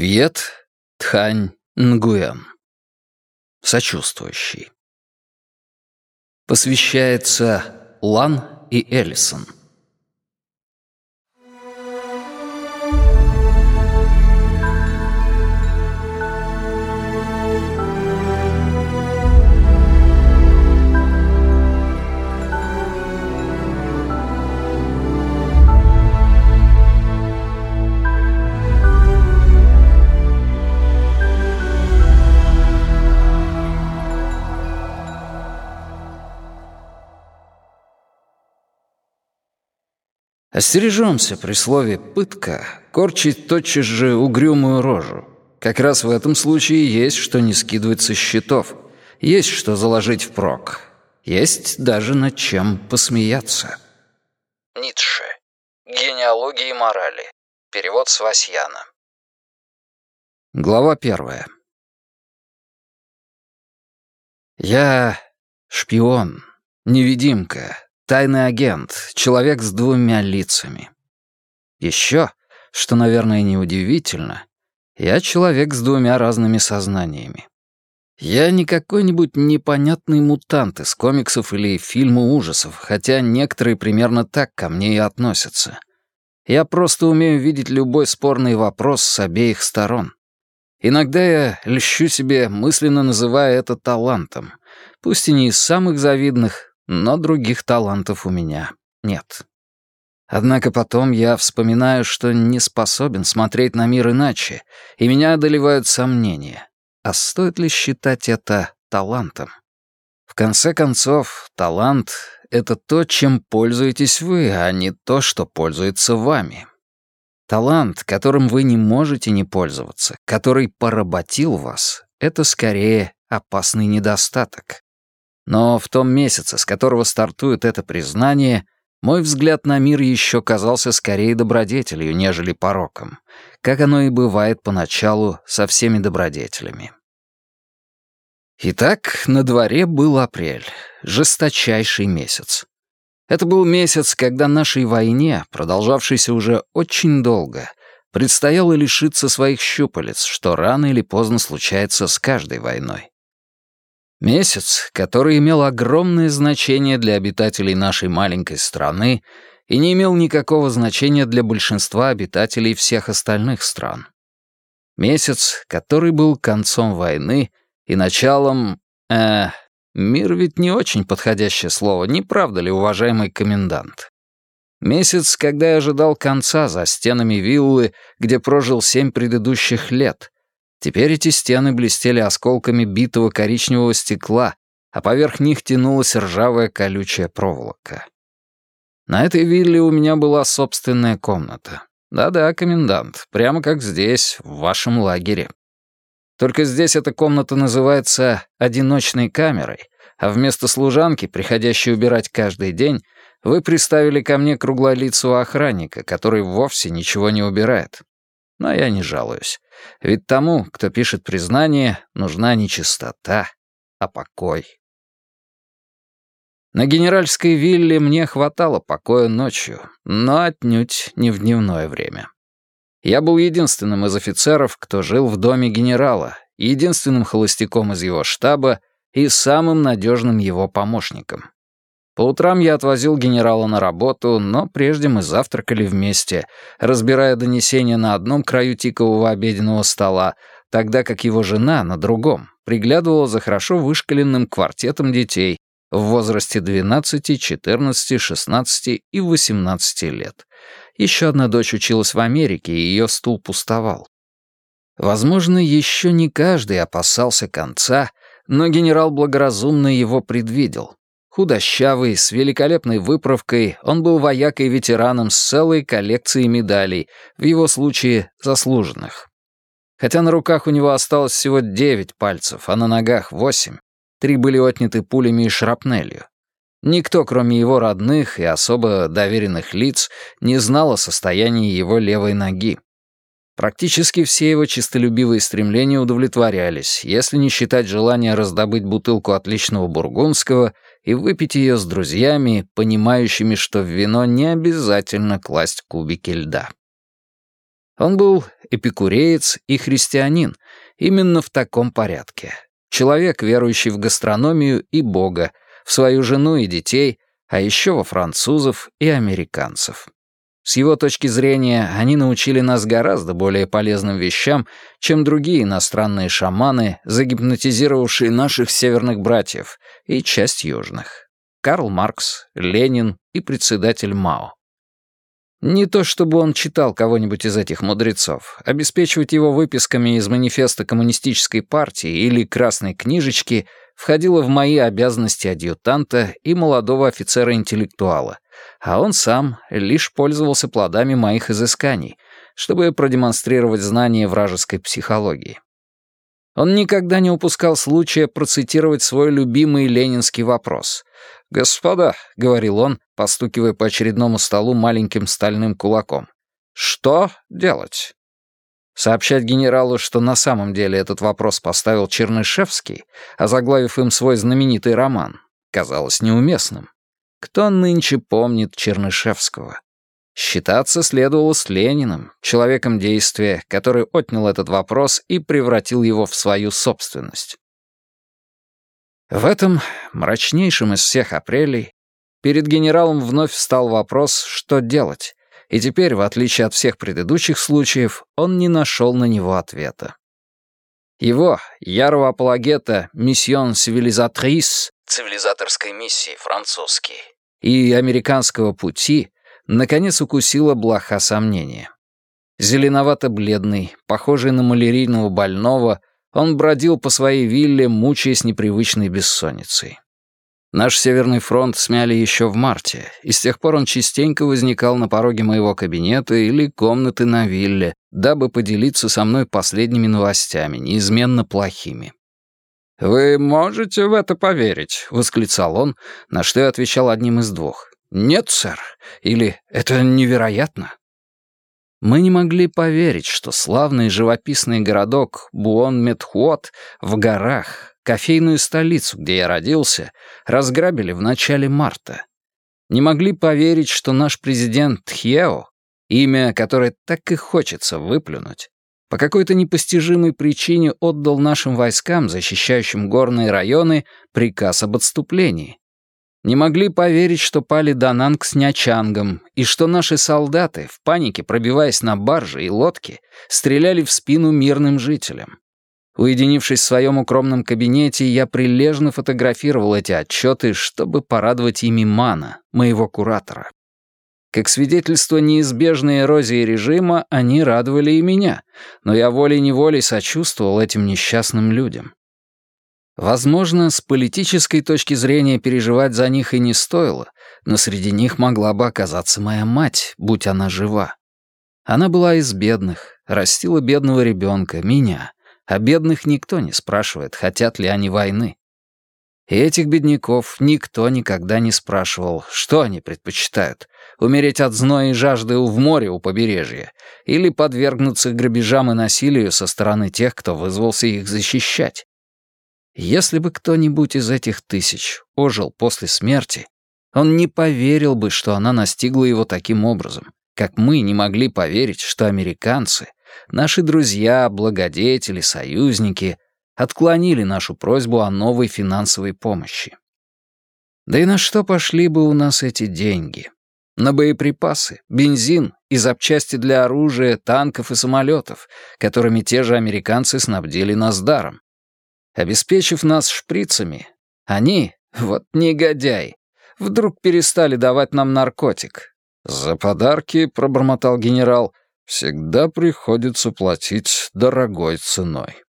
Вьет Тхань Нгуэн. Сочувствующий. Посвящается Лан и Эллисон. Остережемся при слове «пытка» корчить тотчас же угрюмую рожу. Как раз в этом случае есть что не скидывать со счетов, есть что заложить впрок, есть даже над чем посмеяться. Ницше. Генеалогия и морали. Перевод с Васьяна. Глава первая. Я шпион, невидимка, Тайный агент, человек с двумя лицами. Еще, что, наверное, неудивительно, я человек с двумя разными сознаниями. Я не какой-нибудь непонятный мутант из комиксов или фильма ужасов, хотя некоторые примерно так ко мне и относятся. Я просто умею видеть любой спорный вопрос с обеих сторон. Иногда я льщу себе, мысленно называя это талантом, пусть и не из самых завидных, но других талантов у меня нет. Однако потом я вспоминаю, что не способен смотреть на мир иначе, и меня одолевают сомнения. А стоит ли считать это талантом? В конце концов, талант — это то, чем пользуетесь вы, а не то, что пользуется вами. Талант, которым вы не можете не пользоваться, который поработил вас, это скорее опасный недостаток. Но в том месяце, с которого стартует это признание, мой взгляд на мир еще казался скорее добродетелью, нежели пороком, как оно и бывает поначалу со всеми добродетелями. Итак, на дворе был апрель, жесточайший месяц. Это был месяц, когда нашей войне, продолжавшейся уже очень долго, предстояло лишиться своих щупалец, что рано или поздно случается с каждой войной. Месяц, который имел огромное значение для обитателей нашей маленькой страны и не имел никакого значения для большинства обитателей всех остальных стран. Месяц, который был концом войны и началом... Э, мир ведь не очень подходящее слово, не правда ли, уважаемый комендант? Месяц, когда я ожидал конца за стенами виллы, где прожил семь предыдущих лет, Теперь эти стены блестели осколками битого коричневого стекла, а поверх них тянулась ржавая колючая проволока. На этой вилле у меня была собственная комната. Да-да, комендант, прямо как здесь, в вашем лагере. Только здесь эта комната называется «одиночной камерой», а вместо служанки, приходящей убирать каждый день, вы приставили ко мне круглолицего охранника, который вовсе ничего не убирает. Но я не жалуюсь. Ведь тому, кто пишет признание, нужна не чистота, а покой. На генеральской вилле мне хватало покоя ночью, но отнюдь не в дневное время. Я был единственным из офицеров, кто жил в доме генерала, единственным холостяком из его штаба и самым надежным его помощником. По утрам я отвозил генерала на работу, но прежде мы завтракали вместе, разбирая донесения на одном краю тикового обеденного стола, тогда как его жена на другом приглядывала за хорошо вышкаленным квартетом детей в возрасте 12, 14, 16 и 18 лет. Еще одна дочь училась в Америке, и ее стул пустовал. Возможно, еще не каждый опасался конца, но генерал благоразумно его предвидел, Худощавый, с великолепной выправкой, он был воякой-ветераном с целой коллекцией медалей, в его случае заслуженных. Хотя на руках у него осталось всего девять пальцев, а на ногах восемь, три были отняты пулями и шрапнелью. Никто, кроме его родных и особо доверенных лиц, не знал о состоянии его левой ноги. Практически все его чистолюбивые стремления удовлетворялись, если не считать желания раздобыть бутылку отличного бургундского — и выпить ее с друзьями, понимающими, что в вино не обязательно класть кубики льда. Он был эпикуреец и христианин, именно в таком порядке. Человек, верующий в гастрономию и Бога, в свою жену и детей, а еще во французов и американцев. С его точки зрения, они научили нас гораздо более полезным вещам, чем другие иностранные шаманы, загипнотизировавшие наших северных братьев и часть южных. Карл Маркс, Ленин и председатель Мао. Не то чтобы он читал кого-нибудь из этих мудрецов. Обеспечивать его выписками из манифеста коммунистической партии или красной книжечки входило в мои обязанности адъютанта и молодого офицера-интеллектуала, а он сам лишь пользовался плодами моих изысканий, чтобы продемонстрировать знания вражеской психологии. Он никогда не упускал случая процитировать свой любимый ленинский вопрос. «Господа», — говорил он, постукивая по очередному столу маленьким стальным кулаком, «что делать?» Сообщать генералу, что на самом деле этот вопрос поставил Чернышевский, озаглавив им свой знаменитый роман, казалось неуместным. Кто нынче помнит Чернышевского? Считаться следовало с Лениным, человеком действия, который отнял этот вопрос и превратил его в свою собственность. В этом мрачнейшем из всех апрелей перед генералом вновь встал вопрос, что делать, и теперь, в отличие от всех предыдущих случаев, он не нашел на него ответа. Его, ярого апологета «Миссион цивилизатрис» цивилизаторской миссии французский и американского пути наконец укусила блоха сомнения. Зеленовато-бледный, похожий на малярийного больного, он бродил по своей вилле, мучаясь непривычной бессонницей. Наш Северный фронт смяли еще в марте, и с тех пор он частенько возникал на пороге моего кабинета или комнаты на вилле, дабы поделиться со мной последними новостями, неизменно плохими. «Вы можете в это поверить?» — восклицал он, на что я отвечал одним из двух. «Нет, сэр» или «Это невероятно». Мы не могли поверить, что славный живописный городок Буон-Метхуот в горах, кофейную столицу, где я родился, разграбили в начале марта. Не могли поверить, что наш президент Тхьео, имя, которое так и хочется выплюнуть, по какой-то непостижимой причине отдал нашим войскам, защищающим горные районы, приказ об отступлении. Не могли поверить, что пали Дананг с Нячангом, и что наши солдаты, в панике пробиваясь на баржи и лодки, стреляли в спину мирным жителям. Уединившись в своем укромном кабинете, я прилежно фотографировал эти отчеты, чтобы порадовать ими Мана, моего куратора. Как свидетельство неизбежной эрозии режима, они радовали и меня, но я волей-неволей сочувствовал этим несчастным людям. Возможно, с политической точки зрения переживать за них и не стоило, но среди них могла бы оказаться моя мать, будь она жива. Она была из бедных, растила бедного ребенка, меня, а бедных никто не спрашивает, хотят ли они войны. И этих бедняков никто никогда не спрашивал, что они предпочитают — умереть от зноя и жажды в море у побережья или подвергнуться грабежам и насилию со стороны тех, кто вызвался их защищать. Если бы кто-нибудь из этих тысяч ожил после смерти, он не поверил бы, что она настигла его таким образом, как мы не могли поверить, что американцы, наши друзья, благодетели, союзники, отклонили нашу просьбу о новой финансовой помощи. Да и на что пошли бы у нас эти деньги? На боеприпасы, бензин и запчасти для оружия, танков и самолетов, которыми те же американцы снабдили нас даром. Обеспечив нас шприцами, они, вот негодяй, вдруг перестали давать нам наркотик. «За подарки», — пробормотал генерал, — «всегда приходится платить дорогой ценой».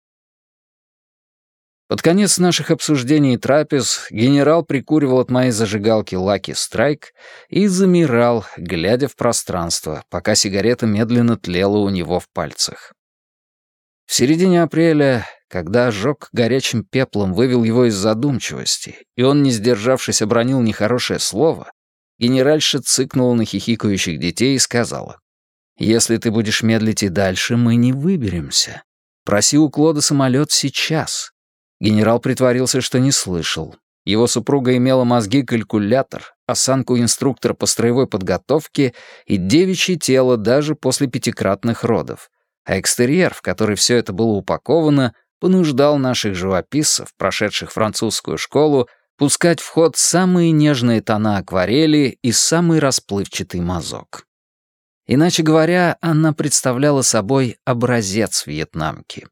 Под конец наших обсуждений и трапез генерал прикуривал от моей зажигалки «Лаки Страйк» и замирал, глядя в пространство, пока сигарета медленно тлела у него в пальцах. В середине апреля когда ожог горячим пеплом вывел его из задумчивости, и он, не сдержавшись, обронил нехорошее слово, генеральша цыкнула на хихикающих детей и сказала, «Если ты будешь медлить и дальше, мы не выберемся. Проси у Клода самолет сейчас». Генерал притворился, что не слышал. Его супруга имела мозги-калькулятор, осанку инструктора по строевой подготовке и девичье тело даже после пятикратных родов. а экстерьер, в который все это было упаковано, понуждал наших живописцев, прошедших французскую школу, пускать в ход самые нежные тона акварели и самый расплывчатый мазок. Иначе говоря, она представляла собой образец вьетнамки.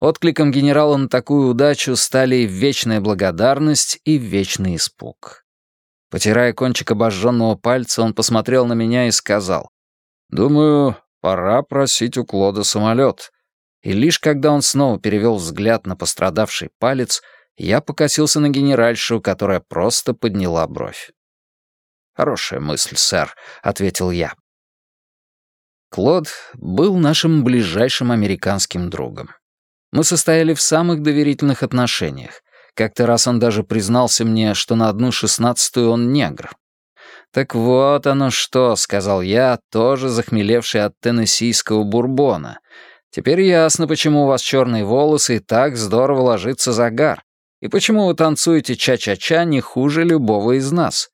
Откликом генерала на такую удачу стали вечная благодарность и вечный испуг. Потирая кончик обожженного пальца, он посмотрел на меня и сказал, «Думаю, пора просить у Клода самолет. И лишь когда он снова перевел взгляд на пострадавший палец, я покосился на генеральшу, которая просто подняла бровь. «Хорошая мысль, сэр», — ответил я. Клод был нашим ближайшим американским другом. Мы состояли в самых доверительных отношениях. Как-то раз он даже признался мне, что на одну шестнадцатую он негр. «Так вот оно что», — сказал я, тоже захмелевший от теннессийского бурбона. «Теперь ясно, почему у вас черные волосы и так здорово ложится загар, и почему вы танцуете ча-ча-ча не хуже любого из нас».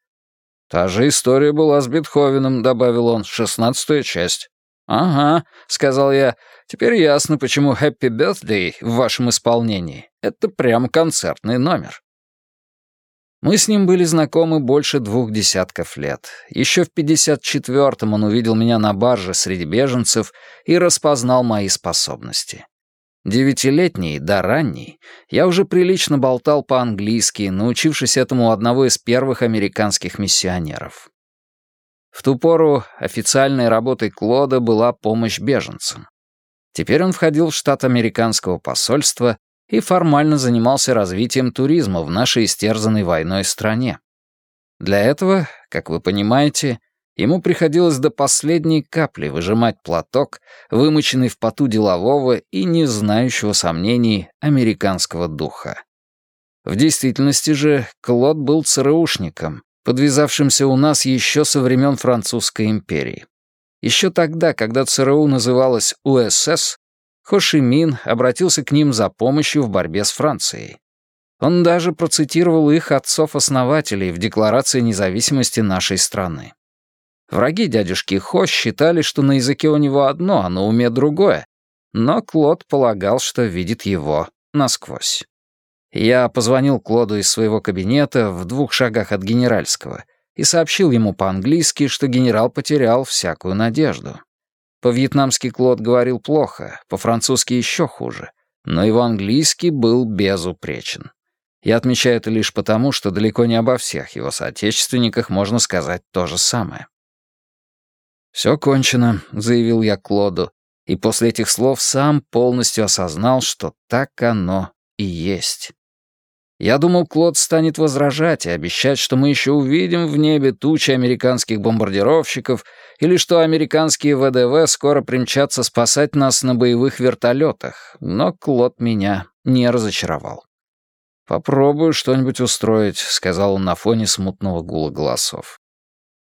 «Та же история была с Бетховеном», — добавил он, — «шестнадцатая часть». «Ага», — сказал я, — «теперь ясно, почему «Happy Birthday» в вашем исполнении — это прям концертный номер». Мы с ним были знакомы больше двух десятков лет. Еще в 54-м он увидел меня на барже среди беженцев и распознал мои способности. Девятилетний, да ранний, я уже прилично болтал по-английски, научившись этому у одного из первых американских миссионеров. В ту пору официальной работой Клода была помощь беженцам. Теперь он входил в штат американского посольства и формально занимался развитием туризма в нашей истерзанной войной стране. Для этого, как вы понимаете, ему приходилось до последней капли выжимать платок, вымоченный в поту делового и не знающего сомнений американского духа. В действительности же Клод был ЦРУшником, подвязавшимся у нас еще со времен Французской империи. Еще тогда, когда ЦРУ называлась УСС, Хо обратился к ним за помощью в борьбе с Францией. Он даже процитировал их отцов-основателей в Декларации независимости нашей страны. Враги дядюшки Хо считали, что на языке у него одно, а на уме другое, но Клод полагал, что видит его насквозь. Я позвонил Клоду из своего кабинета в двух шагах от генеральского и сообщил ему по-английски, что генерал потерял всякую надежду. По-вьетнамски Клод говорил плохо, по-французски еще хуже, но его английский был безупречен. Я отмечаю это лишь потому, что далеко не обо всех его соотечественниках можно сказать то же самое. «Все кончено», — заявил я Клоду, и после этих слов сам полностью осознал, что так оно и есть. Я думал, Клод станет возражать и обещать, что мы еще увидим в небе тучи американских бомбардировщиков или что американские ВДВ скоро примчатся спасать нас на боевых вертолетах, но Клод меня не разочаровал. «Попробую что-нибудь устроить», — сказал он на фоне смутного гула голосов.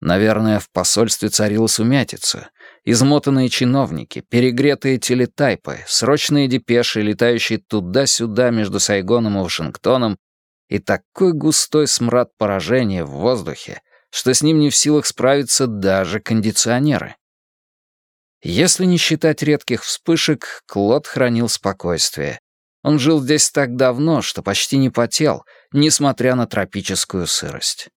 Наверное, в посольстве царила сумятица. Измотанные чиновники, перегретые телетайпы, срочные депеши, летающие туда-сюда между Сайгоном и Вашингтоном, и такой густой смрад поражения в воздухе, что с ним не в силах справиться даже кондиционеры. Если не считать редких вспышек, Клод хранил спокойствие. Он жил здесь так давно, что почти не потел, несмотря на тропическую сырость.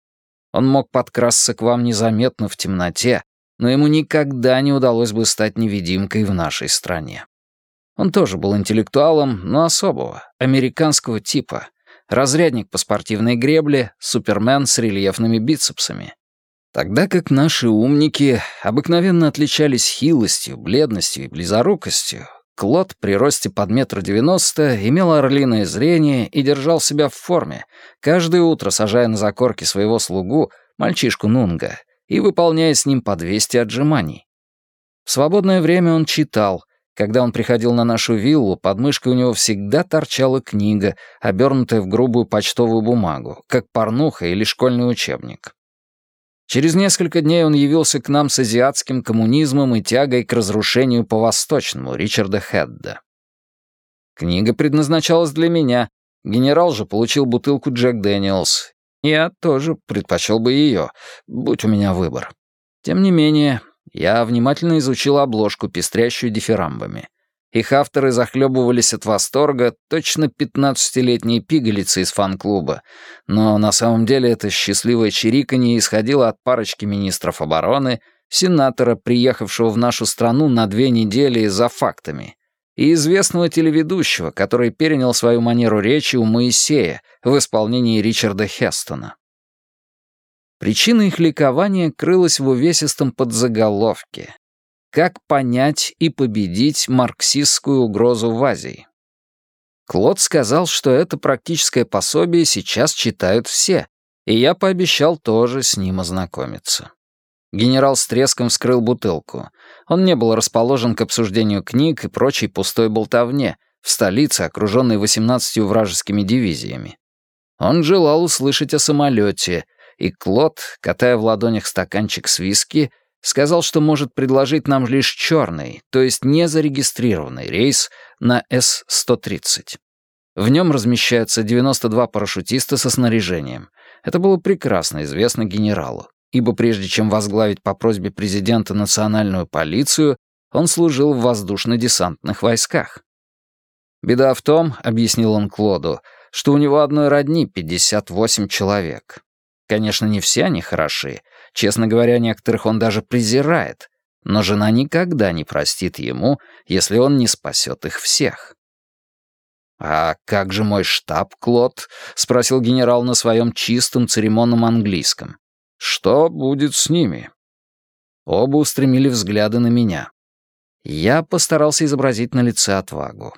Он мог подкрасться к вам незаметно в темноте, но ему никогда не удалось бы стать невидимкой в нашей стране. Он тоже был интеллектуалом, но особого, американского типа. Разрядник по спортивной гребле, супермен с рельефными бицепсами. Тогда как наши умники обыкновенно отличались хилостью, бледностью и близорукостью, Клод при росте под метр девяносто имел орлиное зрение и держал себя в форме, каждое утро сажая на закорки своего слугу, мальчишку Нунга, и выполняя с ним по 200 отжиманий. В свободное время он читал. Когда он приходил на нашу виллу, под мышкой у него всегда торчала книга, обернутая в грубую почтовую бумагу, как порнуха или школьный учебник. Через несколько дней он явился к нам с азиатским коммунизмом и тягой к разрушению по-восточному Ричарда Хедда. Книга предназначалась для меня. Генерал же получил бутылку Джек Дэниелс. Я тоже предпочел бы ее, будь у меня выбор. Тем не менее, Я внимательно изучил обложку, пестрящую дифирамбами. Их авторы захлебывались от восторга, точно пятнадцатилетние пигалицы из фан-клуба, но на самом деле это счастливое чириканье исходило от парочки министров обороны, сенатора, приехавшего в нашу страну на две недели за фактами, и известного телеведущего, который перенял свою манеру речи у Моисея в исполнении Ричарда Хестона. Причина их ликования крылась в увесистом подзаголовке «Как понять и победить марксистскую угрозу в Азии». Клод сказал, что это практическое пособие сейчас читают все, и я пообещал тоже с ним ознакомиться. Генерал с треском вскрыл бутылку. Он не был расположен к обсуждению книг и прочей пустой болтовне в столице, окруженной 18 вражескими дивизиями. Он желал услышать о самолете, и Клод, катая в ладонях стаканчик с виски, сказал, что может предложить нам лишь черный, то есть незарегистрированный рейс на С-130. В нем размещаются 92 парашютиста со снаряжением. Это было прекрасно известно генералу ибо прежде чем возглавить по просьбе президента национальную полицию, он служил в воздушно-десантных войсках. «Беда в том», — объяснил он Клоду, «что у него одной родни 58 человек. Конечно, не все они хороши. Честно говоря, некоторых он даже презирает. Но жена никогда не простит ему, если он не спасет их всех». «А как же мой штаб, Клод?» — спросил генерал на своем чистом церемонном английском. Что будет с ними? Оба устремили взгляды на меня. Я постарался изобразить на лице отвагу.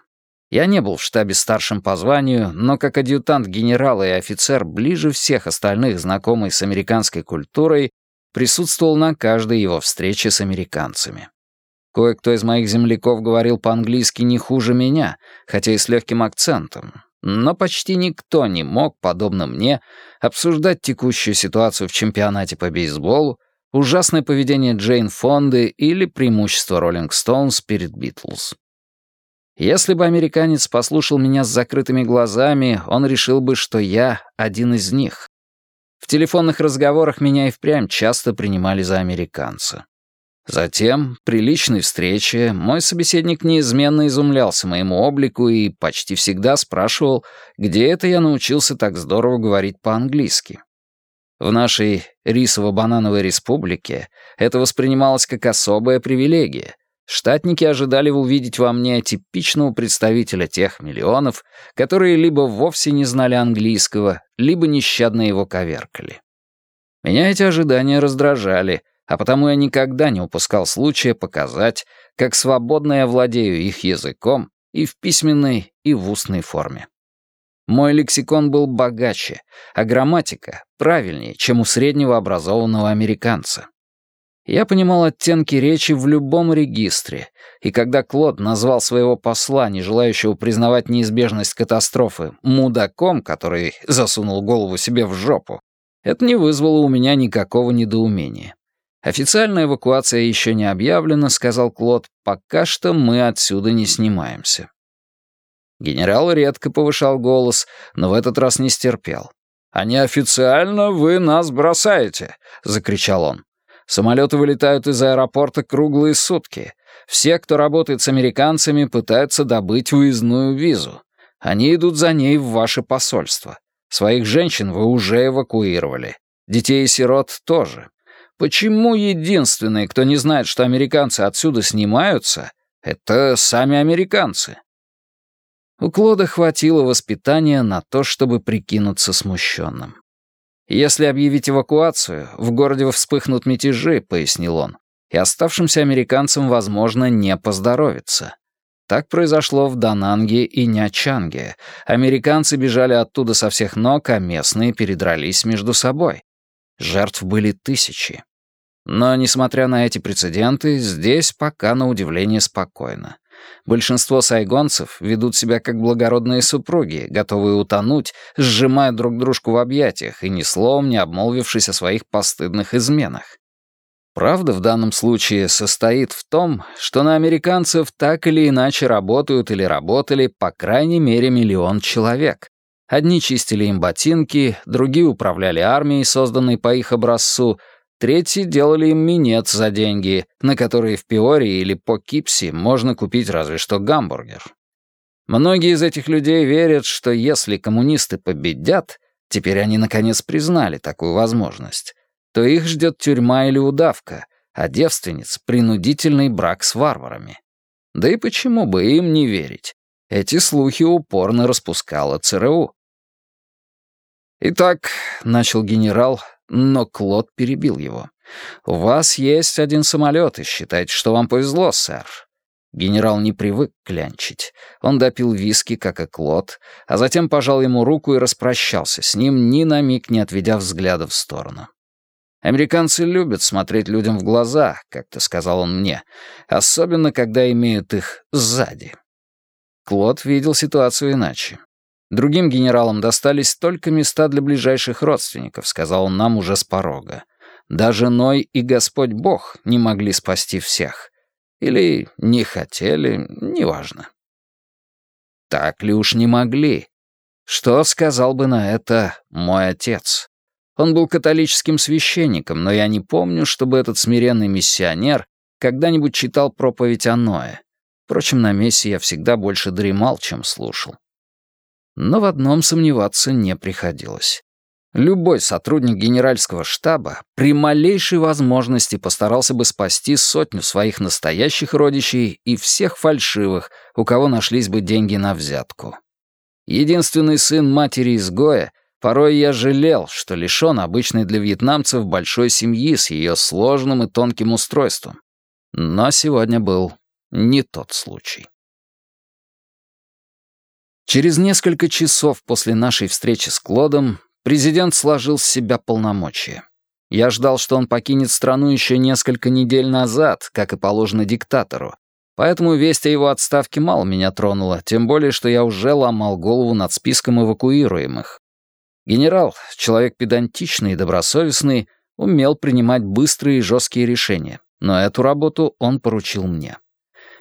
Я не был в штабе старшим по званию, но как адъютант генерала и офицер, ближе всех остальных знакомый с американской культурой, присутствовал на каждой его встрече с американцами. Кое-кто из моих земляков говорил по-английски не хуже меня, хотя и с легким акцентом, но почти никто не мог, подобно мне, обсуждать текущую ситуацию в чемпионате по бейсболу, ужасное поведение Джейн Фонды или преимущество Роллинг Стоунс перед Битлз. Если бы американец послушал меня с закрытыми глазами, он решил бы, что я один из них. В телефонных разговорах меня и впрямь часто принимали за американца. Затем, при личной встрече, мой собеседник неизменно изумлялся моему облику и почти всегда спрашивал, где это я научился так здорово говорить по-английски. В нашей рисово-банановой республике это воспринималось как особая привилегия. Штатники ожидали увидеть во мне типичного представителя тех миллионов, которые либо вовсе не знали английского, либо нещадно его коверкали. Меня эти ожидания раздражали — а потому я никогда не упускал случая показать, как свободно я владею их языком и в письменной, и в устной форме. Мой лексикон был богаче, а грамматика правильнее, чем у среднего образованного американца. Я понимал оттенки речи в любом регистре, и когда Клод назвал своего посла, не желающего признавать неизбежность катастрофы, мудаком, который засунул голову себе в жопу, это не вызвало у меня никакого недоумения. «Официальная эвакуация еще не объявлена», — сказал Клод. «Пока что мы отсюда не снимаемся». Генерал редко повышал голос, но в этот раз не стерпел. «А неофициально вы нас бросаете», — закричал он. «Самолеты вылетают из аэропорта круглые сутки. Все, кто работает с американцами, пытаются добыть выездную визу. Они идут за ней в ваше посольство. Своих женщин вы уже эвакуировали. Детей и сирот тоже. Почему единственные, кто не знает, что американцы отсюда снимаются, это сами американцы? У Клода хватило воспитания на то, чтобы прикинуться смущенным. «Если объявить эвакуацию, в городе вспыхнут мятежи», — пояснил он, «и оставшимся американцам, возможно, не поздоровится». Так произошло в Дананге и Нячанге. Американцы бежали оттуда со всех ног, а местные передрались между собой. Жертв были тысячи. Но, несмотря на эти прецеденты, здесь пока на удивление спокойно. Большинство сайгонцев ведут себя как благородные супруги, готовые утонуть, сжимая друг дружку в объятиях и ни словом не обмолвившись о своих постыдных изменах. Правда в данном случае состоит в том, что на американцев так или иначе работают или работали по крайней мере миллион человек. Одни чистили им ботинки, другие управляли армией, созданной по их образцу, Третьи делали им минет за деньги, на которые в Пиоре или по Кипси можно купить разве что гамбургер. Многие из этих людей верят, что если коммунисты победят, теперь они наконец признали такую возможность, то их ждет тюрьма или удавка, а девственниц — принудительный брак с варварами. Да и почему бы им не верить? Эти слухи упорно распускала ЦРУ. «Итак», — начал генерал, но Клод перебил его. «У вас есть один самолет, и считайте, что вам повезло, сэр». Генерал не привык клянчить. Он допил виски, как и Клод, а затем пожал ему руку и распрощался с ним, ни на миг не отведя взгляда в сторону. «Американцы любят смотреть людям в глаза», — как-то сказал он мне, особенно когда имеют их сзади. Клод видел ситуацию иначе. Другим генералам достались только места для ближайших родственников, сказал он нам уже с порога. Даже Ной и Господь Бог не могли спасти всех. Или не хотели, неважно. Так ли уж не могли? Что сказал бы на это мой отец? Он был католическим священником, но я не помню, чтобы этот смиренный миссионер когда-нибудь читал проповедь о Ное. Впрочем, на мессе я всегда больше дремал, чем слушал. Но в одном сомневаться не приходилось. Любой сотрудник генеральского штаба при малейшей возможности постарался бы спасти сотню своих настоящих родичей и всех фальшивых, у кого нашлись бы деньги на взятку. Единственный сын матери-изгоя, порой я жалел, что лишён обычной для вьетнамцев большой семьи с ее сложным и тонким устройством. Но сегодня был не тот случай. Через несколько часов после нашей встречи с Клодом президент сложил с себя полномочия. Я ждал, что он покинет страну еще несколько недель назад, как и положено диктатору, поэтому весть о его отставке мало меня тронула, тем более, что я уже ломал голову над списком эвакуируемых. Генерал, человек педантичный и добросовестный, умел принимать быстрые и жесткие решения, но эту работу он поручил мне.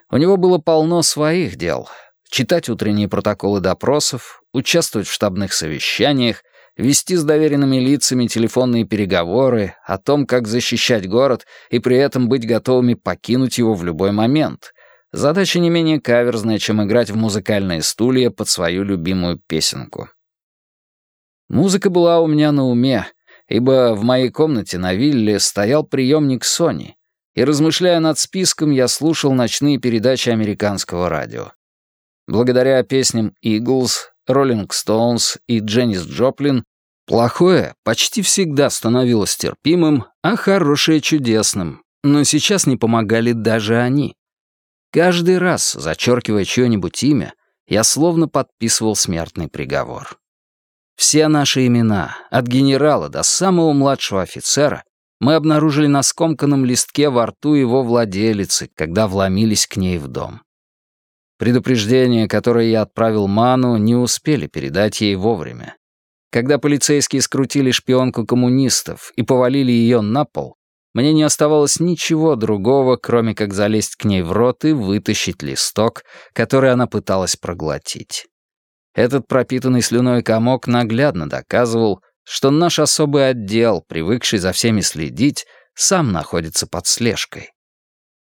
У него было полно своих дел, читать утренние протоколы допросов, участвовать в штабных совещаниях, вести с доверенными лицами телефонные переговоры о том, как защищать город и при этом быть готовыми покинуть его в любой момент. Задача не менее каверзная, чем играть в музыкальные стулья под свою любимую песенку. Музыка была у меня на уме, ибо в моей комнате на вилле стоял приемник Sony, и, размышляя над списком, я слушал ночные передачи американского радио. Благодаря песням Eagles, Rolling Stones и Дженнис Джоплин плохое почти всегда становилось терпимым, а хорошее — чудесным. Но сейчас не помогали даже они. Каждый раз, зачеркивая чье-нибудь имя, я словно подписывал смертный приговор. Все наши имена, от генерала до самого младшего офицера, мы обнаружили на скомканном листке во рту его владелицы, когда вломились к ней в дом. Предупреждение, которое я отправил Ману, не успели передать ей вовремя. Когда полицейские скрутили шпионку коммунистов и повалили ее на пол, мне не оставалось ничего другого, кроме как залезть к ней в рот и вытащить листок, который она пыталась проглотить. Этот пропитанный слюной комок наглядно доказывал, что наш особый отдел, привыкший за всеми следить, сам находится под слежкой.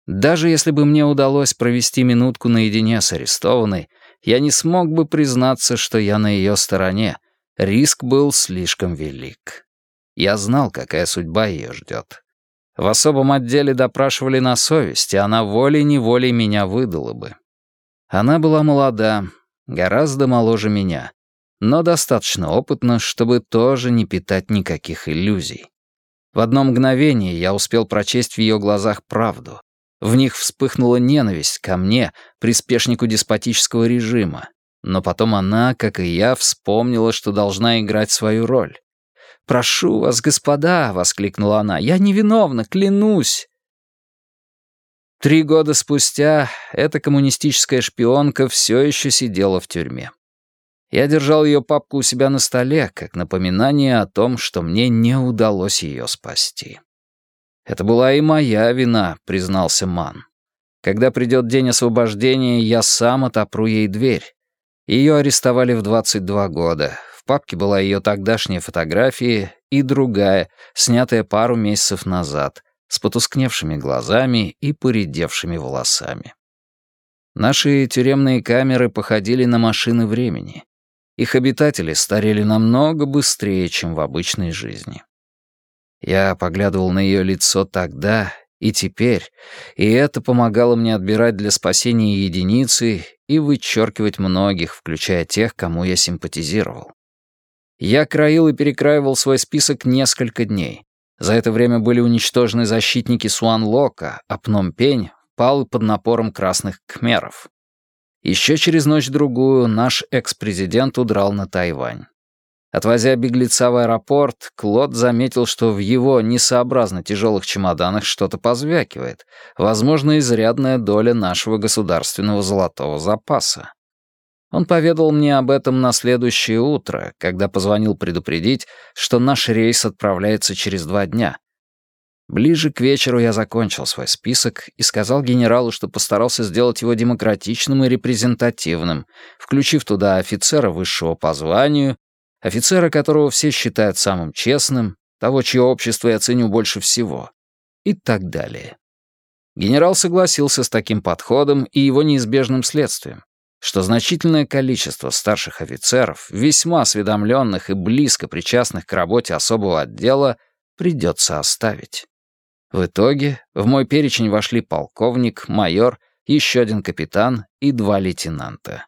Даже если бы мне удалось провести минутку наедине с арестованной, я не смог бы признаться, что я на ее стороне. Риск был слишком велик. Я знал, какая судьба ее ждет. В особом отделе допрашивали на совесть, и она волей-неволей меня выдала бы. Она была молода, гораздо моложе меня, но достаточно опытна, чтобы тоже не питать никаких иллюзий. В одно мгновение я успел прочесть в ее глазах правду. В них вспыхнула ненависть ко мне, приспешнику деспотического режима. Но потом она, как и я, вспомнила, что должна играть свою роль. «Прошу вас, господа!» — воскликнула она. «Я невиновна, клянусь!» Три года спустя эта коммунистическая шпионка все еще сидела в тюрьме. Я держал ее папку у себя на столе, как напоминание о том, что мне не удалось ее спасти. «Это была и моя вина», — признался Ман. «Когда придет день освобождения, я сам отопру ей дверь. Ее арестовали в 22 года. папке была ее тогдашняя фотография и другая, снятая пару месяцев назад, с потускневшими глазами и поредевшими волосами. Наши тюремные камеры походили на машины времени. Их обитатели старели намного быстрее, чем в обычной жизни. Я поглядывал на ее лицо тогда и теперь, и это помогало мне отбирать для спасения единицы и вычеркивать многих, включая тех, кому я симпатизировал. Я краил и перекраивал свой список несколько дней. За это время были уничтожены защитники Суан-Лока, а Пном-Пень пал под напором красных кхмеров. Еще через ночь-другую наш экс-президент удрал на Тайвань. Отвозя беглеца в аэропорт, Клод заметил, что в его несообразно тяжелых чемоданах что-то позвякивает, возможно, изрядная доля нашего государственного золотого запаса. Он поведал мне об этом на следующее утро, когда позвонил предупредить, что наш рейс отправляется через два дня. Ближе к вечеру я закончил свой список и сказал генералу, что постарался сделать его демократичным и репрезентативным, включив туда офицера высшего по званию, офицера, которого все считают самым честным, того, чье общество я ценю больше всего, и так далее. Генерал согласился с таким подходом и его неизбежным следствием что значительное количество старших офицеров, весьма осведомленных и близко причастных к работе особого отдела, придется оставить. В итоге в мой перечень вошли полковник, майор, еще один капитан и два лейтенанта.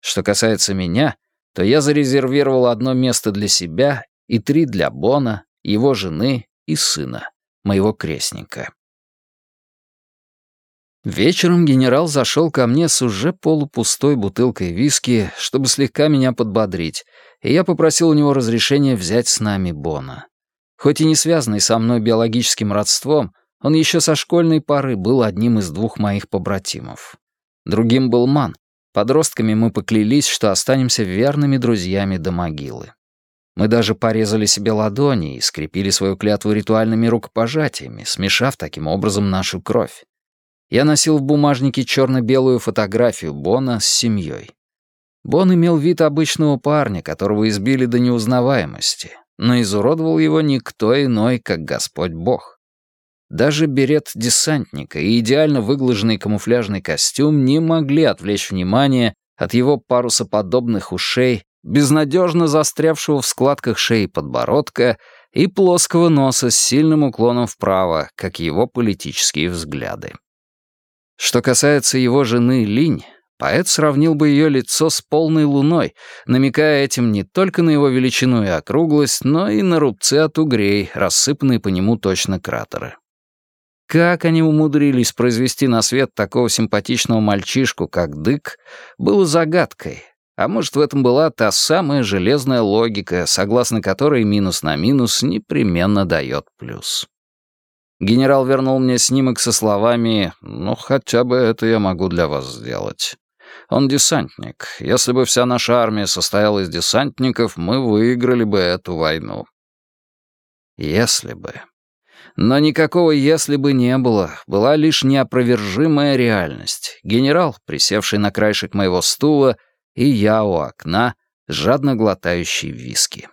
Что касается меня, то я зарезервировал одно место для себя и три для Бона, его жены и сына, моего крестника. Вечером генерал зашел ко мне с уже полупустой бутылкой виски, чтобы слегка меня подбодрить, и я попросил у него разрешения взять с нами Бона. Хоть и не связанный со мной биологическим родством, он еще со школьной поры был одним из двух моих побратимов. Другим был Ман. Подростками мы поклялись, что останемся верными друзьями до могилы. Мы даже порезали себе ладони и скрепили свою клятву ритуальными рукопожатиями, смешав таким образом нашу кровь. Я носил в бумажнике черно-белую фотографию Бона с семьей. Бон имел вид обычного парня, которого избили до неузнаваемости, но изуродовал его никто иной, как Господь Бог. Даже берет десантника и идеально выглаженный камуфляжный костюм не могли отвлечь внимание от его парусоподобных ушей, безнадежно застрявшего в складках шеи подбородка и плоского носа с сильным уклоном вправо, как его политические взгляды. Что касается его жены Линь, поэт сравнил бы ее лицо с полной луной, намекая этим не только на его величину и округлость, но и на рубцы от угрей, рассыпанные по нему точно кратеры. Как они умудрились произвести на свет такого симпатичного мальчишку, как Дык, было загадкой. А может, в этом была та самая железная логика, согласно которой минус на минус непременно дает плюс. Генерал вернул мне снимок со словами «Ну, хотя бы это я могу для вас сделать». Он десантник. Если бы вся наша армия состояла из десантников, мы выиграли бы эту войну. Если бы. Но никакого «если бы» не было. Была лишь неопровержимая реальность. Генерал, присевший на краешек моего стула, и я у окна, жадно глотающий виски.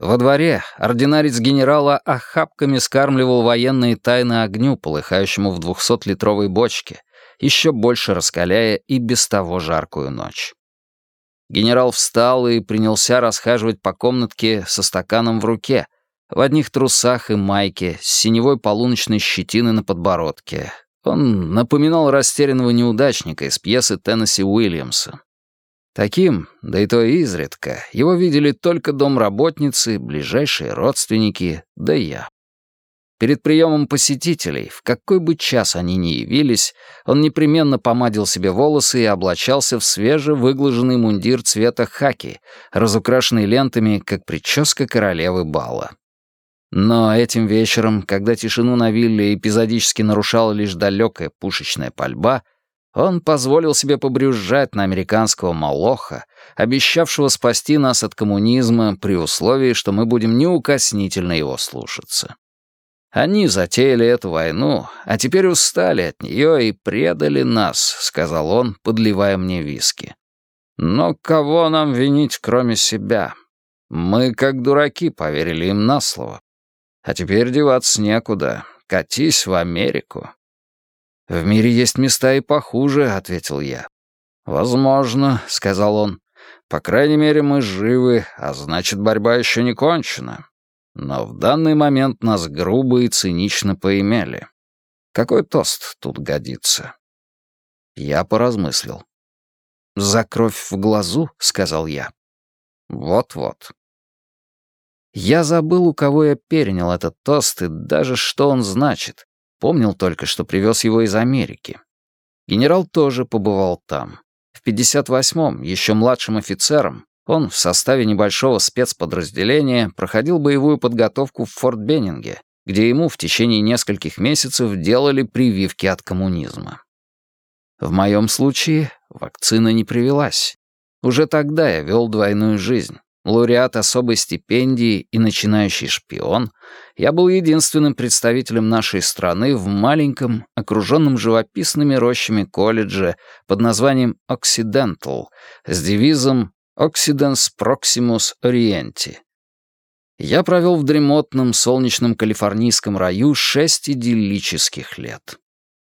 Во дворе ординарец генерала охапками скармливал военные тайны огню, полыхающему в двухсотлитровой бочке, еще больше раскаляя и без того жаркую ночь. Генерал встал и принялся расхаживать по комнатке со стаканом в руке, в одних трусах и майке, с синевой полуночной щетиной на подбородке. Он напоминал растерянного неудачника из пьесы Теннесси Уильямса. Таким, да и то изредка, его видели только домработницы, ближайшие родственники, да я. Перед приемом посетителей, в какой бы час они ни явились, он непременно помадил себе волосы и облачался в свежевыглаженный мундир цвета хаки, разукрашенный лентами, как прическа королевы бала. Но этим вечером, когда тишину на вилле эпизодически нарушала лишь далекая пушечная пальба, он позволил себе побрюзжать на американского молоха, обещавшего спасти нас от коммунизма при условии, что мы будем неукоснительно его слушаться. Они затеяли эту войну, а теперь устали от нее и предали нас, сказал он, подливая мне виски. Но кого нам винить, кроме себя? Мы, как дураки, поверили им на слово. А теперь деваться некуда. Катись в Америку. «В мире есть места и похуже», — ответил я. «Возможно», — сказал он. «По крайней мере, мы живы, а значит, борьба еще не кончена. Но в данный момент нас грубо и цинично поимели. Какой тост тут годится?» Я поразмыслил. «За кровь в глазу», — сказал я. «Вот-вот». Я забыл, у кого я перенял этот тост и даже что он значит. Помнил только, что привез его из Америки. Генерал тоже побывал там. В 58-м, еще младшим офицером, он в составе небольшого спецподразделения проходил боевую подготовку в Форт Беннинге, где ему в течение нескольких месяцев делали прививки от коммунизма. В моем случае вакцина не привелась. Уже тогда я вел двойную жизнь. Лауреат особой стипендии и начинающий шпион, я был единственным представителем нашей страны в маленьком, окруженном живописными рощами колледже под названием «Occidental» с девизом «Occidens Proximus Orienti». Я провел в дремотном солнечном калифорнийском раю шесть идиллических лет.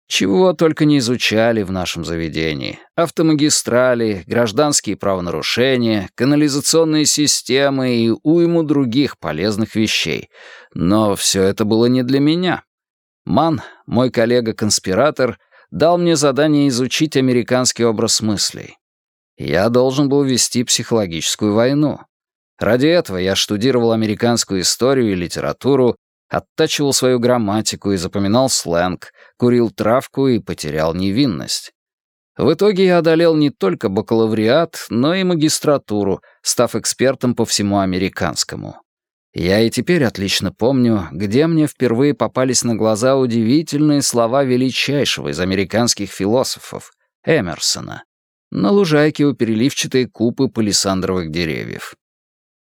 Чего только не изучали в нашем заведении. Автомагистрали, гражданские правонарушения, канализационные системы и уйму других полезных вещей. Но все это было не для меня. Ман, мой коллега-конспиратор, дал мне задание изучить американский образ мыслей. Я должен был вести психологическую войну. Ради этого я штудировал американскую историю и литературу, оттачивал свою грамматику и запоминал сленг, курил травку и потерял невинность. В итоге я одолел не только бакалавриат, но и магистратуру, став экспертом по всему американскому. Я и теперь отлично помню, где мне впервые попались на глаза удивительные слова величайшего из американских философов, Эмерсона, на лужайке у переливчатой купы палисандровых деревьев.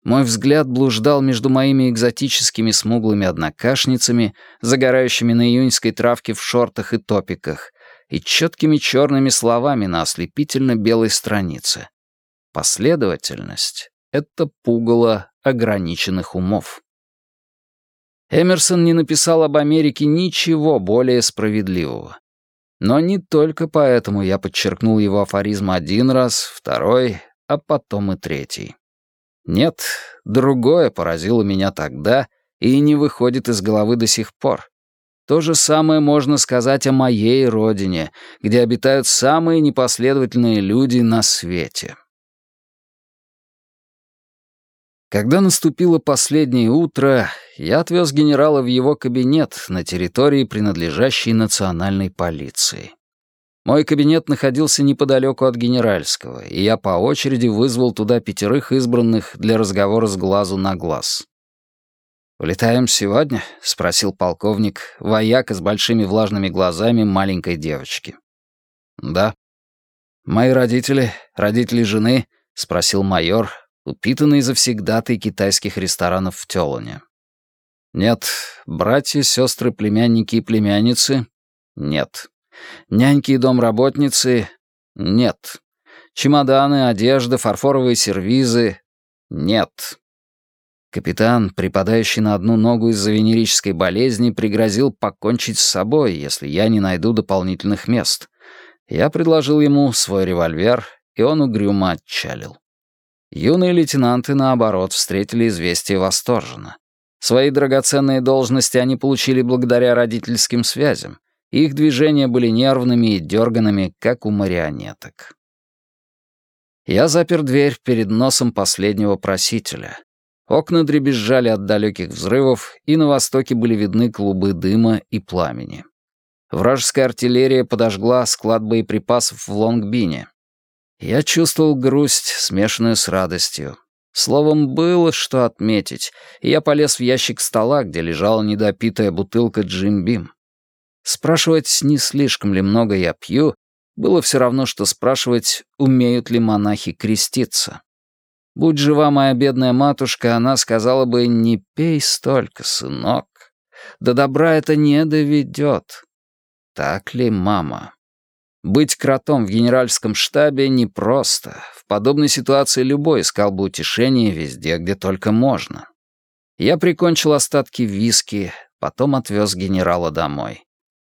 Мой взгляд блуждал между моими экзотическими смуглыми однокашницами, загорающими на июньской травке в шортах и топиках, и четкими черными словами на ослепительно белой странице. Последовательность — это пугало ограниченных умов. Эмерсон не написал об Америке ничего более справедливого. Но не только поэтому я подчеркнул его афоризм один раз, второй, а потом и третий. Нет, другое поразило меня тогда и не выходит из головы до сих пор. То же самое можно сказать о моей родине, где обитают самые непоследовательные люди на свете. Когда наступило последнее утро, я отвез генерала в его кабинет на территории, принадлежащей национальной полиции. Мой кабинет находился неподалеку от генеральского, и я по очереди вызвал туда пятерых избранных для разговора с глазу на глаз. «Улетаем сегодня?» — спросил полковник, вояка с большими влажными глазами маленькой девочки. «Да». «Мои родители, родители жены?» — спросил майор, упитанный завсегдатой китайских ресторанов в Тёлане. «Нет. Братья, сестры, племянники и племянницы?» «Нет». Няньки и домработницы — нет. Чемоданы, одежда, фарфоровые сервизы — нет. Капитан, припадающий на одну ногу из-за венерической болезни, пригрозил покончить с собой, если я не найду дополнительных мест. Я предложил ему свой револьвер, и он угрюмо отчалил. Юные лейтенанты, наоборот, встретили известие восторженно. Свои драгоценные должности они получили благодаря родительским связям. Их движения были нервными и дерганными, как у марионеток. Я запер дверь перед носом последнего просителя. Окна дребезжали от далеких взрывов, и на востоке были видны клубы дыма и пламени. Вражеская артиллерия подожгла склад боеприпасов в Лонгбине. Я чувствовал грусть, смешанную с радостью. Словом, было что отметить, и я полез в ящик стола, где лежала недопитая бутылка Джим Бим. Спрашивать, не слишком ли много я пью, было все равно, что спрашивать, умеют ли монахи креститься. Будь жива моя бедная матушка, она сказала бы «не пей столько, сынок». До добра это не доведет. Так ли, мама? Быть кротом в генеральском штабе непросто. В подобной ситуации любой искал бы утешение везде, где только можно. Я прикончил остатки виски, потом отвез генерала домой.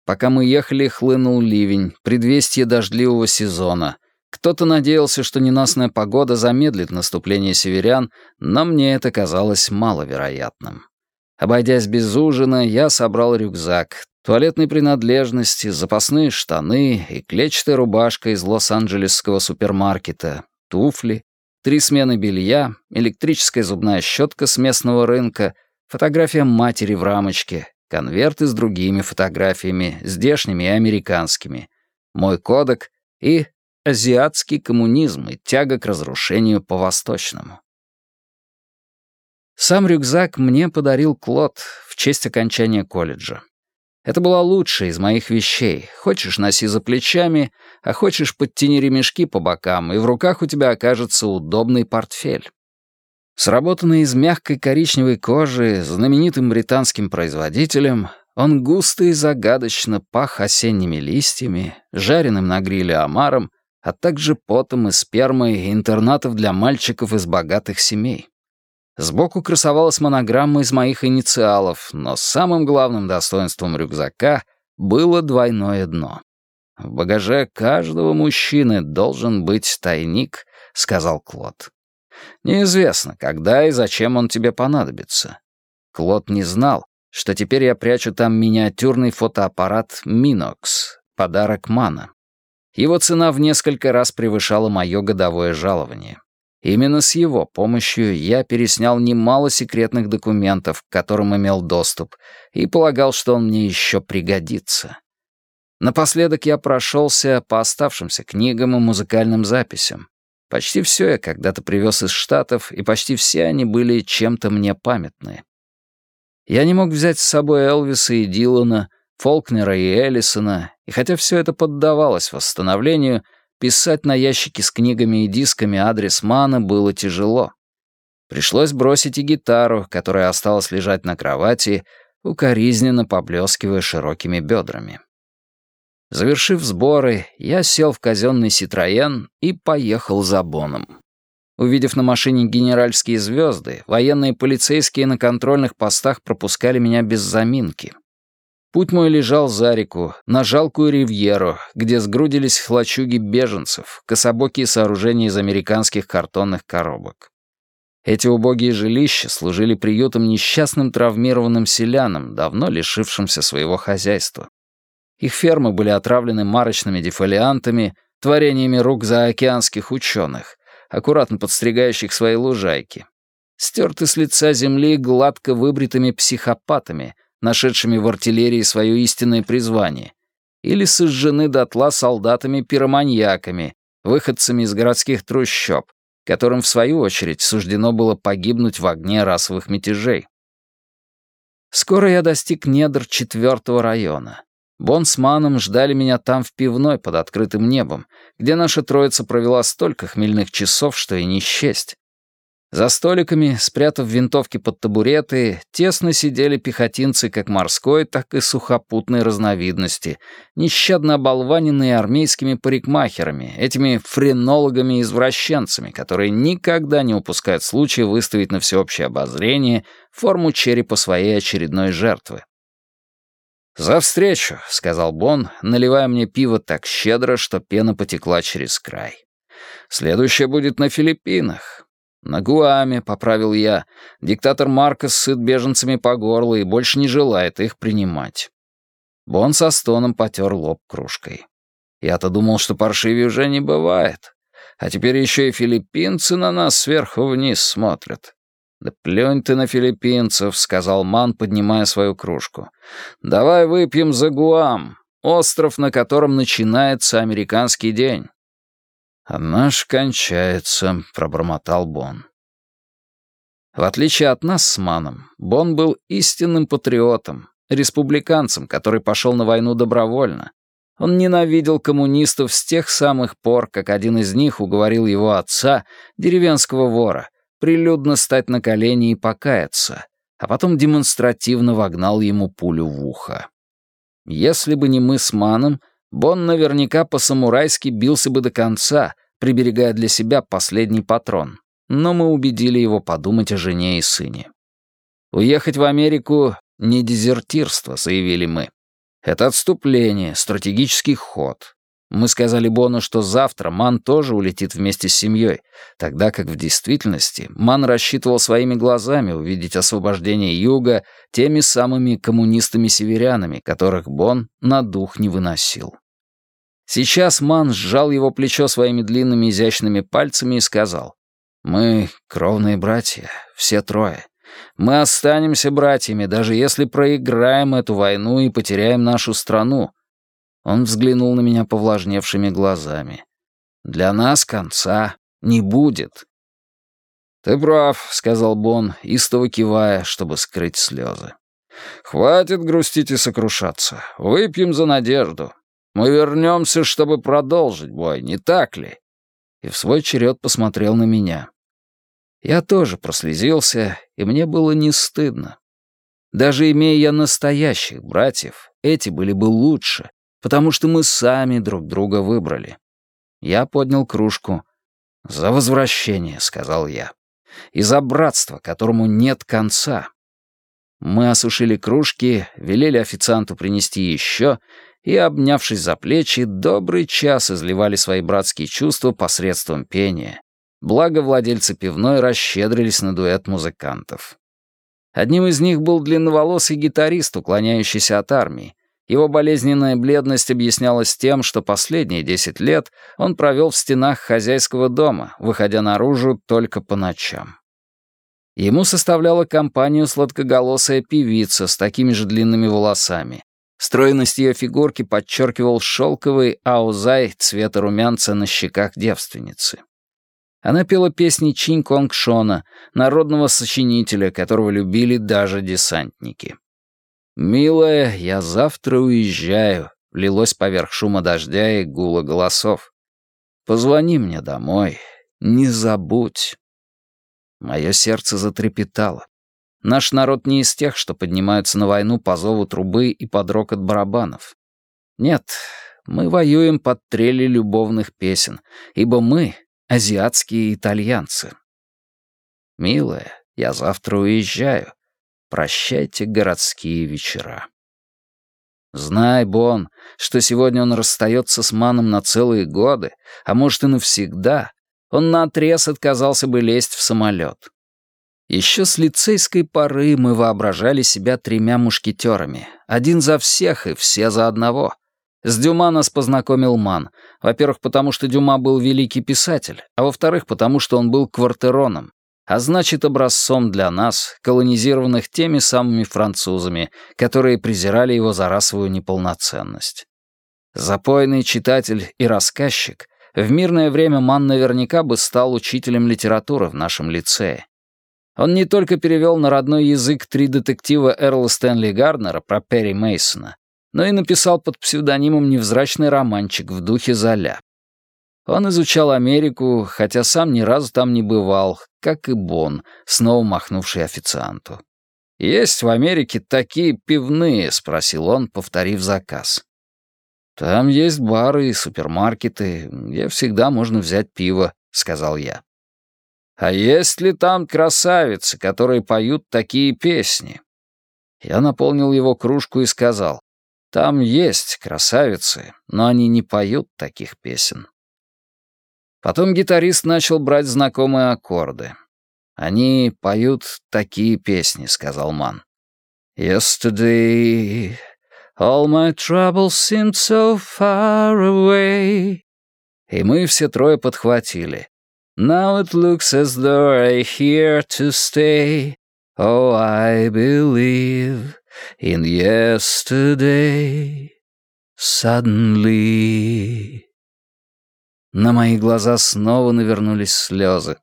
Пока мы ехали, хлынул ливень, предвестие дождливого сезона. Кто-то надеялся, что ненастная погода замедлит наступление северян, но мне это казалось маловероятным. Обойдясь без ужина, я собрал рюкзак, туалетные принадлежности, запасные штаны и клетчатая рубашка из Лос-Анджелесского супермаркета, туфли, три смены белья, электрическая зубная щетка с местного рынка, фотография матери в рамочке, конверты с другими фотографиями, здешними и американскими, мой кодек и азиатский коммунизм и тяга к разрушению по-восточному. Сам рюкзак мне подарил Клод в честь окончания колледжа. Это была лучшая из моих вещей. Хочешь, носи за плечами, а хочешь, подтяни ремешки по бокам, и в руках у тебя окажется удобный портфель. Сработанный из мягкой коричневой кожи знаменитым британским производителем, он густо и загадочно пах осенними листьями, жареным на гриле омаром, а также потом и спермой интернатов для мальчиков из богатых семей. Сбоку красовалась монограмма из моих инициалов, но самым главным достоинством рюкзака было двойное дно. «В багаже каждого мужчины должен быть тайник», — сказал Клод. «Неизвестно, когда и зачем он тебе понадобится». Клод не знал, что теперь я прячу там миниатюрный фотоаппарат «Минокс», подарок Мана. Его цена в несколько раз превышала мое годовое жалование. Именно с его помощью я переснял немало секретных документов, к которым имел доступ, и полагал, что он мне еще пригодится. Напоследок я прошелся по оставшимся книгам и музыкальным записям. Почти все я когда-то привез из Штатов, и почти все они были чем-то мне памятны. Я не мог взять с собой Элвиса и Дилана, Фолкнера и Эллисона, и хотя все это поддавалось восстановлению, Писать на ящике с книгами и дисками адрес Мана было тяжело. Пришлось бросить и гитару, которая осталась лежать на кровати, укоризненно поблескивая широкими бедрами. Завершив сборы, я сел в казенный «Ситроен» и поехал за Боном. Увидев на машине генеральские звезды, военные полицейские на контрольных постах пропускали меня без заминки — Путь мой лежал за реку, на жалкую ривьеру, где сгрудились хлачуги беженцев, кособокие сооружения из американских картонных коробок. Эти убогие жилища служили приютом несчастным травмированным селянам, давно лишившимся своего хозяйства. Их фермы были отравлены марочными дефолиантами, творениями рук заокеанских ученых, аккуратно подстригающих свои лужайки. Стерты с лица земли гладко выбритыми психопатами — нашедшими в артиллерии свое истинное призвание, или сожжены дотла солдатами-пироманьяками, выходцами из городских трущоб, которым, в свою очередь, суждено было погибнуть в огне расовых мятежей. Скоро я достиг недр четвертого района. Бон с Маном ждали меня там в пивной под открытым небом, где наша троица провела столько хмельных часов, что и не счесть. За столиками, спрятав винтовки под табуреты, тесно сидели пехотинцы как морской, так и сухопутной разновидности, нещадно оболваненные армейскими парикмахерами, этими френологами-извращенцами, которые никогда не упускают случая выставить на всеобщее обозрение форму черепа своей очередной жертвы. «За встречу», — сказал Бон, наливая мне пиво так щедро, что пена потекла через край. «Следующее будет на Филиппинах. «На Гуаме», — поправил я. «Диктатор Маркос сыт беженцами по горло и больше не желает их принимать». Бон со стоном потер лоб кружкой. «Я-то думал, что паршивее уже не бывает. А теперь еще и филиппинцы на нас сверху вниз смотрят». «Да плюнь ты на филиппинцев», — сказал Ман, поднимая свою кружку. «Давай выпьем за Гуам, остров, на котором начинается американский день». «А наш кончается», — пробормотал Бон. В отличие от нас с Маном, Бон был истинным патриотом, республиканцем, который пошел на войну добровольно. Он ненавидел коммунистов с тех самых пор, как один из них уговорил его отца, деревенского вора, прилюдно стать на колени и покаяться, а потом демонстративно вогнал ему пулю в ухо. Если бы не мы с Маном, Бон наверняка по-самурайски бился бы до конца, приберегая для себя последний патрон. Но мы убедили его подумать о жене и сыне. Уехать в Америку — не дезертирство, заявили мы. Это отступление, стратегический ход. Мы сказали Бону, что завтра Ман тоже улетит вместе с семьей, тогда как в действительности Ман рассчитывал своими глазами увидеть освобождение Юга теми самыми коммунистами-северянами, которых Бон на дух не выносил. Сейчас Ман сжал его плечо своими длинными изящными пальцами и сказал, «Мы кровные братья, все трое. Мы останемся братьями, даже если проиграем эту войну и потеряем нашу страну». Он взглянул на меня повлажневшими глазами. «Для нас конца не будет». «Ты прав», — сказал Бон, истово кивая, чтобы скрыть слезы. «Хватит грустить и сокрушаться. Выпьем за надежду. Мы вернемся, чтобы продолжить бой, не так ли?» И в свой черед посмотрел на меня. Я тоже прослезился, и мне было не стыдно. Даже имея я настоящих братьев, эти были бы лучше, потому что мы сами друг друга выбрали. Я поднял кружку. «За возвращение», — сказал я. «И за братство, которому нет конца». Мы осушили кружки, велели официанту принести еще, и, обнявшись за плечи, добрый час изливали свои братские чувства посредством пения, Благо, владельцы пивной расщедрились на дуэт музыкантов. Одним из них был длинноволосый гитарист, уклоняющийся от армии. Его болезненная бледность объяснялась тем, что последние десять лет он провел в стенах хозяйского дома, выходя наружу только по ночам. Ему составляла компанию сладкоголосая певица с такими же длинными волосами. Стройность ее фигурки подчеркивал шелковый аузай цвета румянца на щеках девственницы. Она пела песни Чинь Конг Шона, народного сочинителя, которого любили даже десантники. «Милая, я завтра уезжаю», — лилось поверх шума дождя и гула голосов. «Позвони мне домой, не забудь». Мое сердце затрепетало. Наш народ не из тех, что поднимаются на войну по зову трубы и под рокот барабанов. Нет, мы воюем под трели любовных песен, ибо мы азиатские итальянцы. «Милая, я завтра уезжаю. Прощайте городские вечера». Знай, Бон, что сегодня он расстается с Маном на целые годы, а может и навсегда, он наотрез отказался бы лезть в самолет. Еще с лицейской поры мы воображали себя тремя мушкетерами, один за всех и все за одного — с Дюма нас познакомил Ман. Во-первых, потому что Дюма был великий писатель, а во-вторых, потому что он был квартероном, а значит, образцом для нас, колонизированных теми самыми французами, которые презирали его за расовую неполноценность. Запойный читатель и рассказчик, в мирное время Ман наверняка бы стал учителем литературы в нашем лицее. Он не только перевел на родной язык три детектива Эрла Стэнли Гарднера про Перри Мейсона, но и написал под псевдонимом невзрачный романчик в духе Золя. Он изучал Америку, хотя сам ни разу там не бывал, как и Бон, снова махнувший официанту. «Есть в Америке такие пивные?» — спросил он, повторив заказ. «Там есть бары и супермаркеты, где всегда можно взять пиво», — сказал я. «А есть ли там красавицы, которые поют такие песни?» Я наполнил его кружку и сказал. Там есть красавицы, но они не поют таких песен. Потом гитарист начал брать знакомые аккорды. «Они поют такие песни», — сказал Ман. «Yesterday all my troubles seemed so far away». И мы все трое подхватили. «Now it looks as though I'm here to stay. Oh, I believe in yesterday, suddenly. На мои глаза снова навернулись слезы.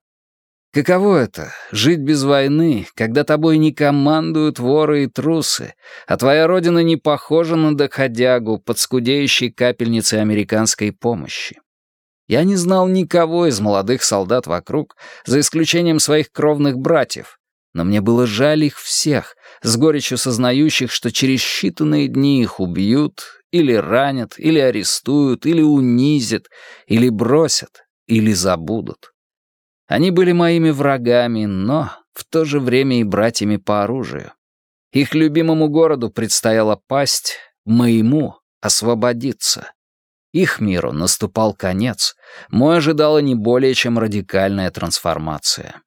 Каково это — жить без войны, когда тобой не командуют воры и трусы, а твоя родина не похожа на доходягу под скудеющей капельницей американской помощи? Я не знал никого из молодых солдат вокруг, за исключением своих кровных братьев, но мне было жаль их всех, с горечью сознающих, что через считанные дни их убьют, или ранят, или арестуют, или унизят, или бросят, или забудут. Они были моими врагами, но в то же время и братьями по оружию. Их любимому городу предстояло пасть, моему — освободиться. Их миру наступал конец, мой ожидала не более чем радикальная трансформация.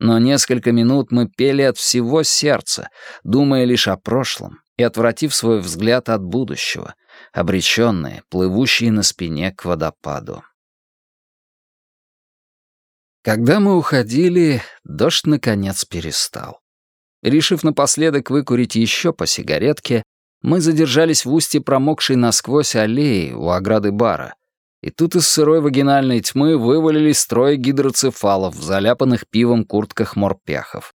Но несколько минут мы пели от всего сердца, думая лишь о прошлом и отвратив свой взгляд от будущего, обреченные, плывущие на спине к водопаду. Когда мы уходили, дождь наконец перестал. Решив напоследок выкурить еще по сигаретке, мы задержались в устье промокшей насквозь аллеи у ограды бара, и тут из сырой вагинальной тьмы вывалились трое гидроцефалов в заляпанных пивом куртках морпехов.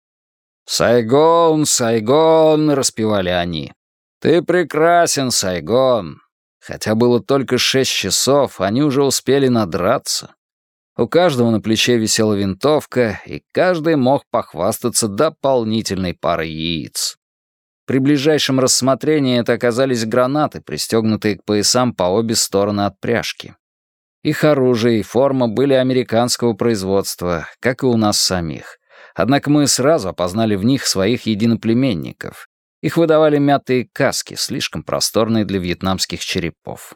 «Сайгон, Сайгон!» — распевали они. «Ты прекрасен, Сайгон!» Хотя было только шесть часов, они уже успели надраться. У каждого на плече висела винтовка, и каждый мог похвастаться дополнительной парой яиц. При ближайшем рассмотрении это оказались гранаты, пристегнутые к поясам по обе стороны от пряжки. Их оружие и форма были американского производства, как и у нас самих. Однако мы сразу опознали в них своих единоплеменников. Их выдавали мятые каски, слишком просторные для вьетнамских черепов.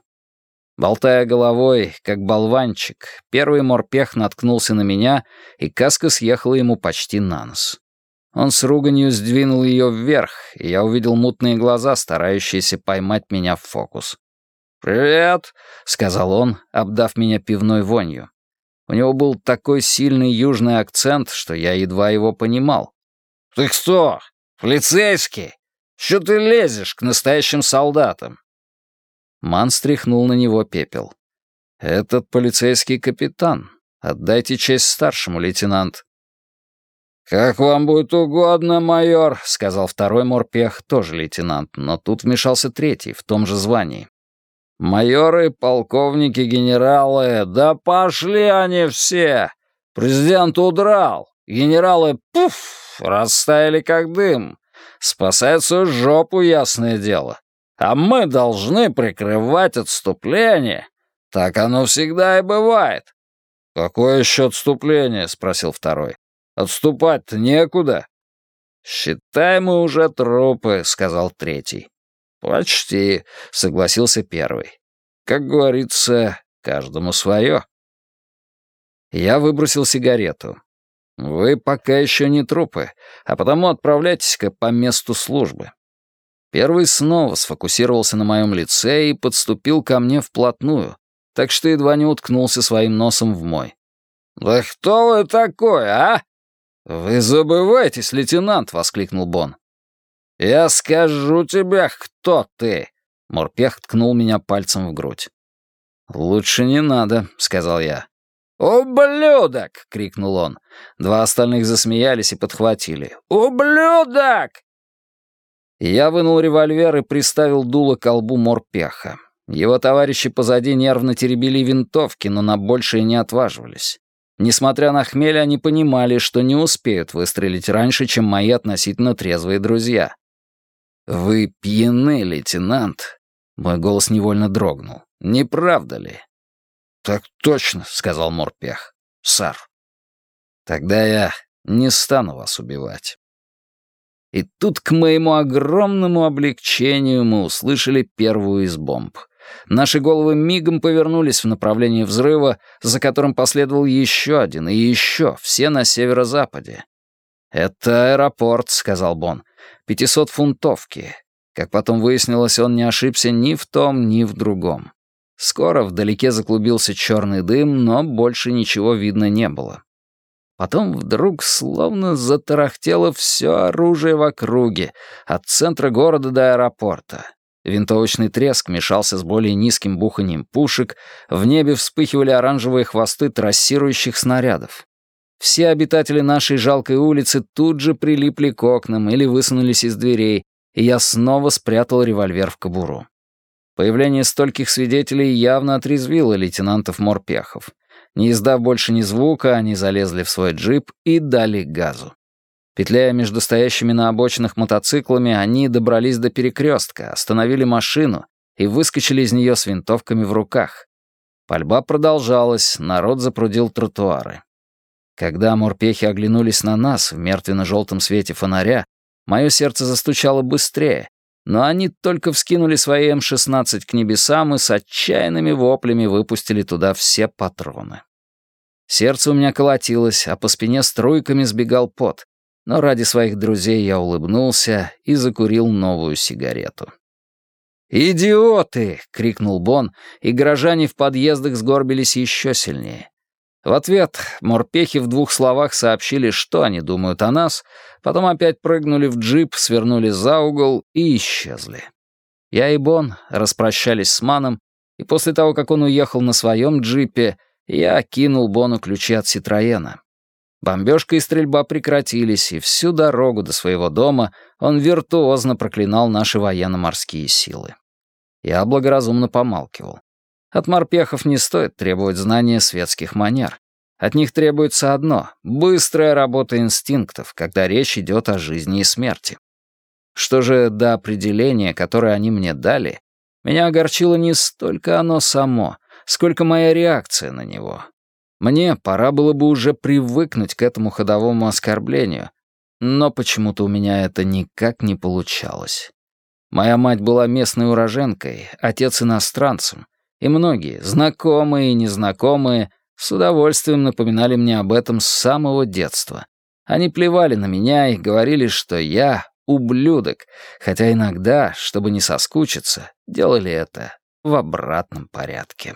Болтая головой, как болванчик, первый морпех наткнулся на меня, и каска съехала ему почти на нос. Он с руганью сдвинул ее вверх, и я увидел мутные глаза, старающиеся поймать меня в фокус. «Привет», — сказал он, обдав меня пивной вонью. У него был такой сильный южный акцент, что я едва его понимал. «Ты кто? Полицейский? Что ты лезешь к настоящим солдатам?» Ман стряхнул на него пепел. «Этот полицейский капитан. Отдайте честь старшему, лейтенант». «Как вам будет угодно, майор», — сказал второй морпех, тоже лейтенант, но тут вмешался третий, в том же звании. Майоры, полковники, генералы, да пошли они все. Президент удрал. Генералы, пуф, растаяли как дым. Спасают свою жопу, ясное дело. А мы должны прикрывать отступление. Так оно всегда и бывает. «Какое еще отступление?» — спросил второй. «Отступать-то некуда». «Считай, мы уже трупы», — сказал третий. «Почти», — согласился первый. «Как говорится, каждому свое». Я выбросил сигарету. «Вы пока еще не трупы, а потому отправляйтесь-ка по месту службы». Первый снова сфокусировался на моем лице и подступил ко мне вплотную, так что едва не уткнулся своим носом в мой. «Да кто вы такой, а?» «Вы забываетесь, лейтенант!» — воскликнул Бон. «Я скажу тебе, кто ты!» Морпех ткнул меня пальцем в грудь. «Лучше не надо», — сказал я. «Ублюдок!» — крикнул он. Два остальных засмеялись и подхватили. «Ублюдок!» Я вынул револьвер и приставил дуло к колбу морпеха. Его товарищи позади нервно теребили винтовки, но на большее не отваживались. Несмотря на хмель, они понимали, что не успеют выстрелить раньше, чем мои относительно трезвые друзья. «Вы пьяны, лейтенант?» Мой голос невольно дрогнул. «Не правда ли?» «Так точно», — сказал Морпех. «Сар». «Тогда я не стану вас убивать». И тут, к моему огромному облегчению, мы услышали первую из бомб. Наши головы мигом повернулись в направлении взрыва, за которым последовал еще один и еще, все на северо-западе. «Это аэропорт», — сказал Бон. «Пятисотфунтовки». Как потом выяснилось, он не ошибся ни в том, ни в другом. Скоро вдалеке заклубился черный дым, но больше ничего видно не было. Потом вдруг словно затарахтело все оружие в округе, от центра города до аэропорта. Винтовочный треск мешался с более низким буханием пушек, в небе вспыхивали оранжевые хвосты трассирующих снарядов. Все обитатели нашей жалкой улицы тут же прилипли к окнам или высунулись из дверей, и я снова спрятал револьвер в кобуру. Появление стольких свидетелей явно отрезвило лейтенантов Морпехов. Не издав больше ни звука, они залезли в свой джип и дали газу. Петляя между стоящими на обочинах мотоциклами, они добрались до перекрестка, остановили машину и выскочили из нее с винтовками в руках. Пальба продолжалась, народ запрудил тротуары. Когда морпехи оглянулись на нас в мертвенно-желтом свете фонаря, мое сердце застучало быстрее, но они только вскинули свои М-16 к небесам и с отчаянными воплями выпустили туда все патроны. Сердце у меня колотилось, а по спине струйками сбегал пот, но ради своих друзей я улыбнулся и закурил новую сигарету. «Идиоты!» — крикнул Бон, и горожане в подъездах сгорбились еще сильнее. В ответ морпехи в двух словах сообщили, что они думают о нас, потом опять прыгнули в джип, свернули за угол и исчезли. Я и Бон распрощались с Маном, и после того, как он уехал на своем джипе, я кинул Бону ключи от Ситроена. Бомбежка и стрельба прекратились, и всю дорогу до своего дома он виртуозно проклинал наши военно-морские силы. Я благоразумно помалкивал. От морпехов не стоит требовать знания светских манер. От них требуется одно — быстрая работа инстинктов, когда речь идет о жизни и смерти. Что же до определения, которое они мне дали, меня огорчило не столько оно само, сколько моя реакция на него. Мне пора было бы уже привыкнуть к этому ходовому оскорблению, но почему-то у меня это никак не получалось. Моя мать была местной уроженкой, отец иностранцем, и многие, знакомые и незнакомые, с удовольствием напоминали мне об этом с самого детства. Они плевали на меня и говорили, что я ублюдок, хотя иногда, чтобы не соскучиться, делали это в обратном порядке.